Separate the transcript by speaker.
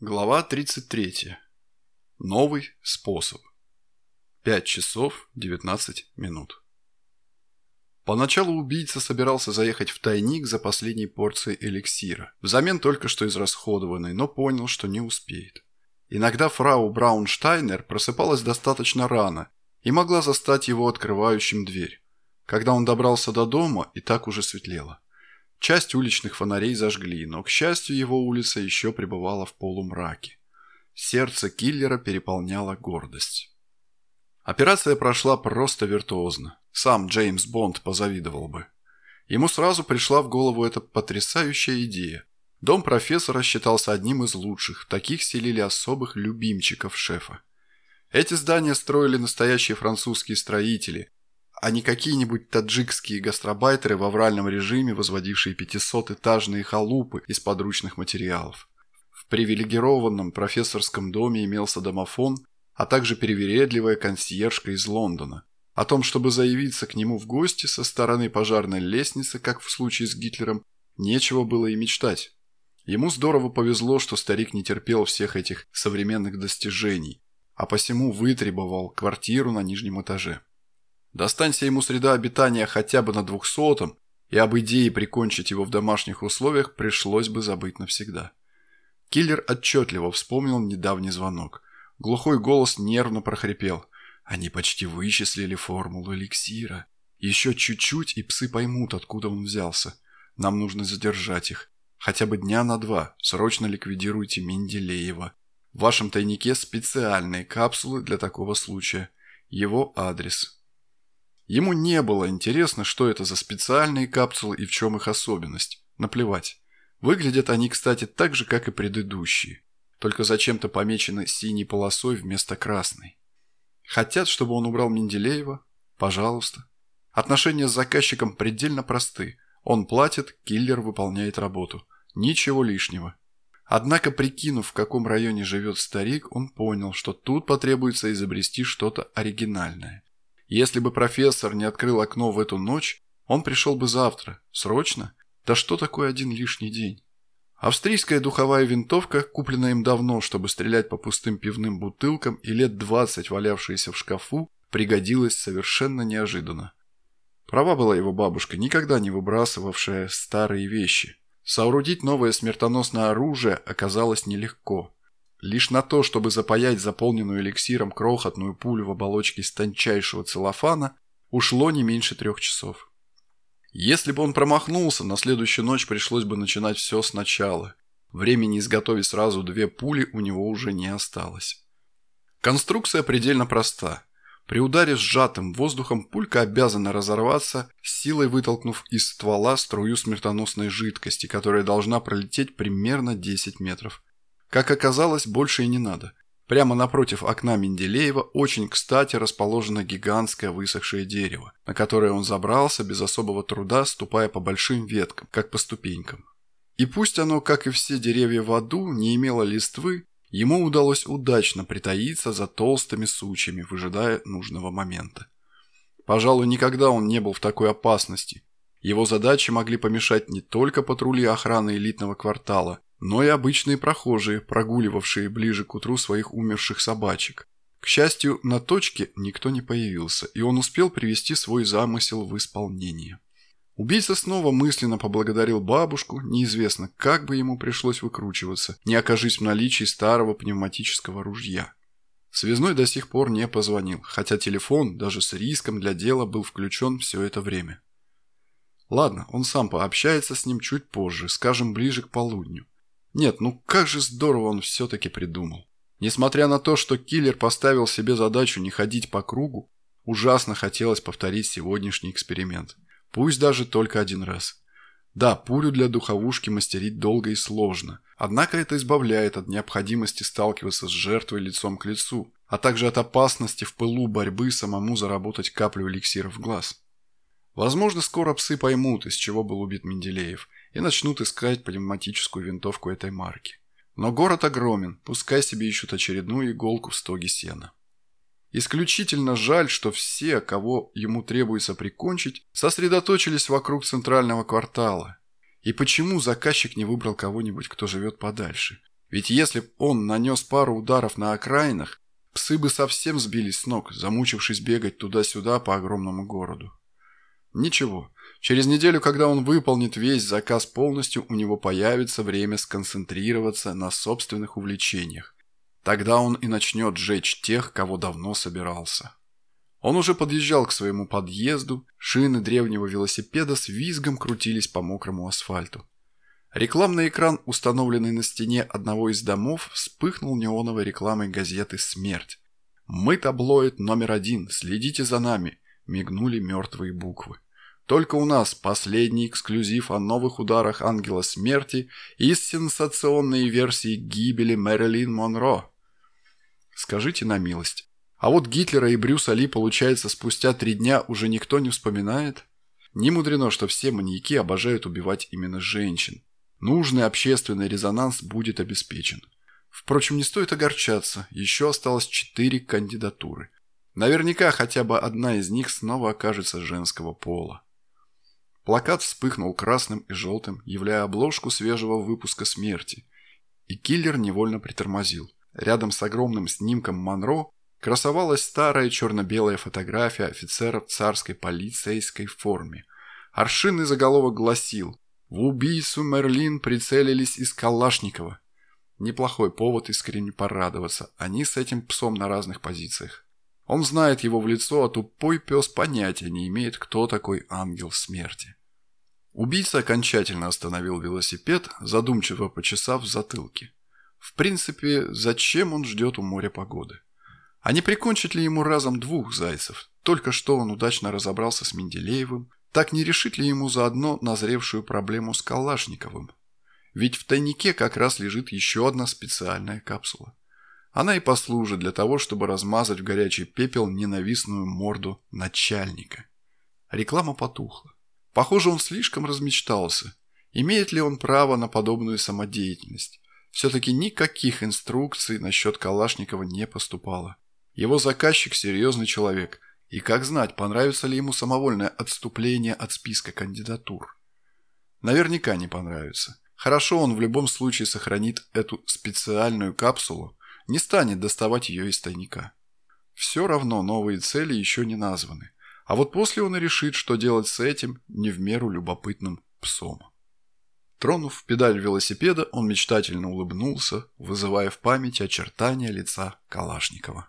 Speaker 1: Глава 33. Новый способ. 5 часов 19 минут. Поначалу убийца собирался заехать в тайник за последней порцией эликсира, взамен только что израсходованной, но понял, что не успеет. Иногда фрау Браунштайнер просыпалась достаточно рано и могла застать его открывающим дверь. Когда он добрался до дома, и так уже светлело. Часть уличных фонарей зажгли, но, к счастью, его улица еще пребывала в полумраке. Сердце киллера переполняла гордость. Операция прошла просто виртуозно. Сам Джеймс Бонд позавидовал бы. Ему сразу пришла в голову эта потрясающая идея. Дом профессора считался одним из лучших, таких селили особых любимчиков шефа. Эти здания строили настоящие французские строители, а не какие-нибудь таджикские гастробайтеры в авральном режиме, возводившие 500-этажные халупы из подручных материалов. В привилегированном профессорском доме имелся домофон, а также перевередливая консьержка из Лондона. О том, чтобы заявиться к нему в гости со стороны пожарной лестницы, как в случае с Гитлером, нечего было и мечтать. Ему здорово повезло, что старик не терпел всех этих современных достижений, а посему вытребовал квартиру на нижнем этаже. Достанься ему среда обитания хотя бы на двухсотом, и об идее прикончить его в домашних условиях пришлось бы забыть навсегда. Киллер отчетливо вспомнил недавний звонок. Глухой голос нервно прохрипел. Они почти вычислили формулу эликсира. Еще чуть-чуть, и псы поймут, откуда он взялся. Нам нужно задержать их. Хотя бы дня на два. Срочно ликвидируйте Менделеева. В вашем тайнике специальные капсулы для такого случая. Его адрес Ему не было интересно, что это за специальные капсулы и в чем их особенность. Наплевать. Выглядят они, кстати, так же, как и предыдущие. Только зачем-то помечены синей полосой вместо красной. Хотят, чтобы он убрал Менделеева? Пожалуйста. Отношения с заказчиком предельно просты. Он платит, киллер выполняет работу. Ничего лишнего. Однако, прикинув, в каком районе живет старик, он понял, что тут потребуется изобрести что-то оригинальное. Если бы профессор не открыл окно в эту ночь, он пришел бы завтра. Срочно? Да что такое один лишний день? Австрийская духовая винтовка, купленная им давно, чтобы стрелять по пустым пивным бутылкам и лет двадцать валявшаяся в шкафу, пригодилась совершенно неожиданно. Права была его бабушка, никогда не выбрасывавшая старые вещи. Соорудить новое смертоносное оружие оказалось нелегко. Лишь на то, чтобы запаять заполненную эликсиром крохотную пулю в оболочке из тончайшего целлофана, ушло не меньше трех часов. Если бы он промахнулся, на следующую ночь пришлось бы начинать все сначала. Времени изготовить сразу две пули у него уже не осталось. Конструкция предельно проста. При ударе сжатым воздухом пулька обязана разорваться, силой вытолкнув из ствола струю смертоносной жидкости, которая должна пролететь примерно 10 метров. Как оказалось, больше и не надо. Прямо напротив окна Менделеева очень кстати расположено гигантское высохшее дерево, на которое он забрался без особого труда, ступая по большим веткам, как по ступенькам. И пусть оно, как и все деревья в аду, не имело листвы, ему удалось удачно притаиться за толстыми сучьями, выжидая нужного момента. Пожалуй, никогда он не был в такой опасности. Его задачи могли помешать не только патрули охраны элитного квартала, но и обычные прохожие, прогуливавшие ближе к утру своих умерших собачек. К счастью, на точке никто не появился, и он успел привести свой замысел в исполнение. Убийца снова мысленно поблагодарил бабушку, неизвестно, как бы ему пришлось выкручиваться, не окажись в наличии старого пневматического ружья. Связной до сих пор не позвонил, хотя телефон, даже с риском для дела, был включен все это время. Ладно, он сам пообщается с ним чуть позже, скажем, ближе к полудню. Нет, ну как же здорово он все-таки придумал. Несмотря на то, что киллер поставил себе задачу не ходить по кругу, ужасно хотелось повторить сегодняшний эксперимент. Пусть даже только один раз. Да, пулю для духовушки мастерить долго и сложно, однако это избавляет от необходимости сталкиваться с жертвой лицом к лицу, а также от опасности в пылу борьбы самому заработать каплю эликсира в глаз. Возможно, скоро псы поймут, из чего был убит Менделеев – и начнут искать пневматическую винтовку этой марки. Но город огромен, пускай себе ищут очередную иголку в стоге сена. Исключительно жаль, что все, кого ему требуется прикончить, сосредоточились вокруг центрального квартала. И почему заказчик не выбрал кого-нибудь, кто живет подальше? Ведь если б он нанес пару ударов на окраинах, псы бы совсем сбились с ног, замучившись бегать туда-сюда по огромному городу. Ничего, через неделю, когда он выполнит весь заказ полностью, у него появится время сконцентрироваться на собственных увлечениях. Тогда он и начнет жечь тех, кого давно собирался. Он уже подъезжал к своему подъезду, шины древнего велосипеда с визгом крутились по мокрому асфальту. Рекламный экран, установленный на стене одного из домов, вспыхнул неоновой рекламой газеты «Смерть». «Мы таблоид номер один, следите за нами», – мигнули мертвые буквы. Только у нас последний эксклюзив о новых ударах Ангела Смерти и сенсационные версии гибели Мэрилин Монро. Скажите на милость, а вот Гитлера и Брюса Ли, получается, спустя три дня уже никто не вспоминает? Не мудрено, что все маньяки обожают убивать именно женщин. Нужный общественный резонанс будет обеспечен. Впрочем, не стоит огорчаться, еще осталось четыре кандидатуры. Наверняка хотя бы одна из них снова окажется женского пола. Плакат вспыхнул красным и желтым, являя обложку свежего выпуска «Смерти». И киллер невольно притормозил. Рядом с огромным снимком Монро красовалась старая черно-белая фотография офицера в царской полицейской форме. Аршинный заголовок гласил «В убийцу Мерлин прицелились из Калашникова». Неплохой повод искренне порадоваться, они с этим псом на разных позициях. Он знает его в лицо, а тупой пес понятия не имеет, кто такой ангел смерти. Убийца окончательно остановил велосипед, задумчиво почесав в затылке. В принципе, зачем он ждет у моря погоды? А не прикончить ли ему разом двух зайцев? Только что он удачно разобрался с Менделеевым. Так не решит ли ему заодно назревшую проблему с Калашниковым? Ведь в тайнике как раз лежит еще одна специальная капсула. Она и послужит для того, чтобы размазать в горячий пепел ненавистную морду начальника. Реклама потухла. Похоже, он слишком размечтался. Имеет ли он право на подобную самодеятельность? Все-таки никаких инструкций насчет Калашникова не поступало. Его заказчик – серьезный человек, и как знать, понравится ли ему самовольное отступление от списка кандидатур. Наверняка не понравится. Хорошо, он в любом случае сохранит эту специальную капсулу, не станет доставать ее из тайника. Все равно новые цели еще не названы. А вот после он и решит, что делать с этим не в меру любопытным псом. Тронув педаль велосипеда, он мечтательно улыбнулся, вызывая в памяти очертания лица Калашникова.